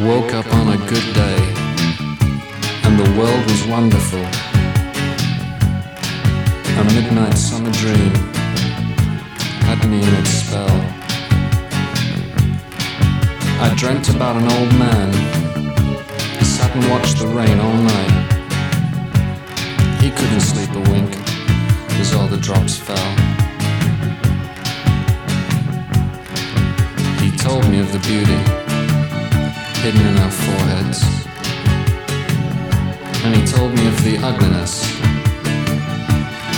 Woke up on a good day, and the world was wonderful. A midnight summer dream had me in its spell. I dreamt about an old man who sat and watched the rain all night. He couldn't sleep a wink as all the drops fell. He told me of the beauty hidden in our foreheads. And he told me of the ugliness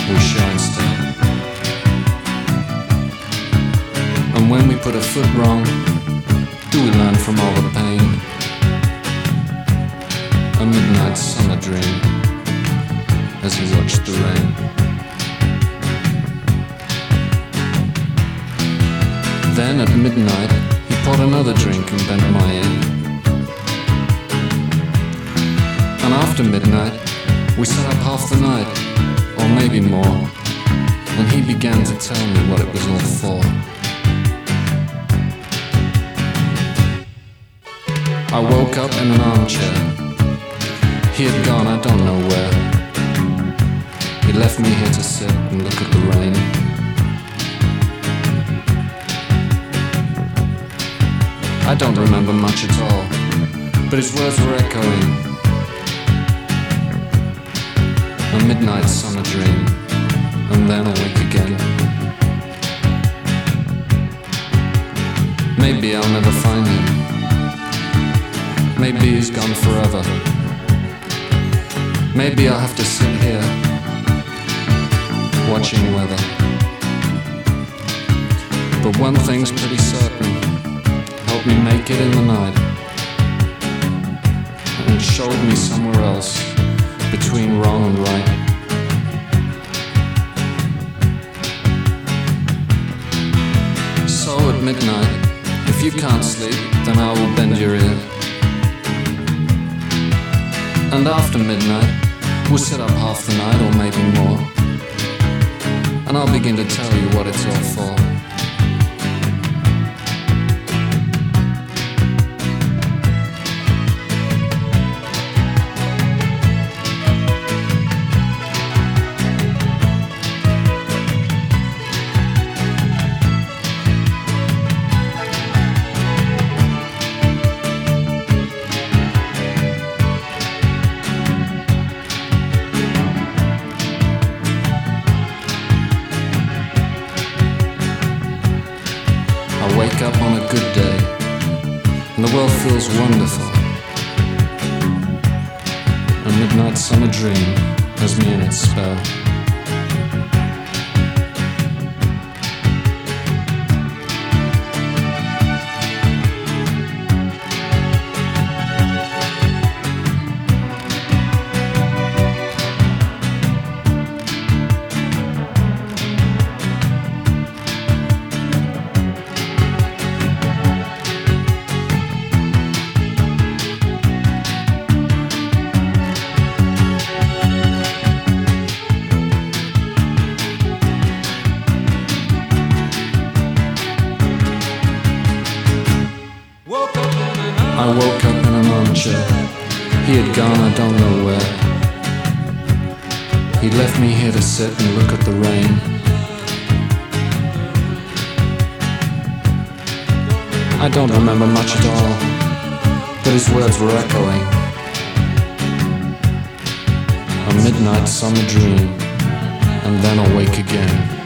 we show instead. And when we put a foot wrong, do we learn from all the pain? A midnight summer dream as he watched the rain. Then at midnight, he poured another drink and bent my ear. And after midnight, we sat up half the night, or maybe more. when he began to tell me what it was all for. I woke up in an armchair. He had gone, I don't know where. He left me here to sit and look at the rain. I don't remember much at all, but his words were echoing a midnight summer dream, and then awake again. Maybe I'll never find him. Maybe he's gone forever. Maybe I'll have to sit here, watching weather. But one thing's pretty certain help me make it in the night, and showed me somewhere else between wrong and right. So at midnight, if you can't sleep, then I will bend your ear. And after midnight, we'll sit up half the night or maybe more. And I'll begin to tell you what it's all for. Feels wonderful. A midnight summer dream has me in its spell. I woke up in an armchair. He had gone, I don't know where. He left me here to sit and look at the rain. I don't remember much at all, but his words were echoing. A midnight summer dream, and then awake again.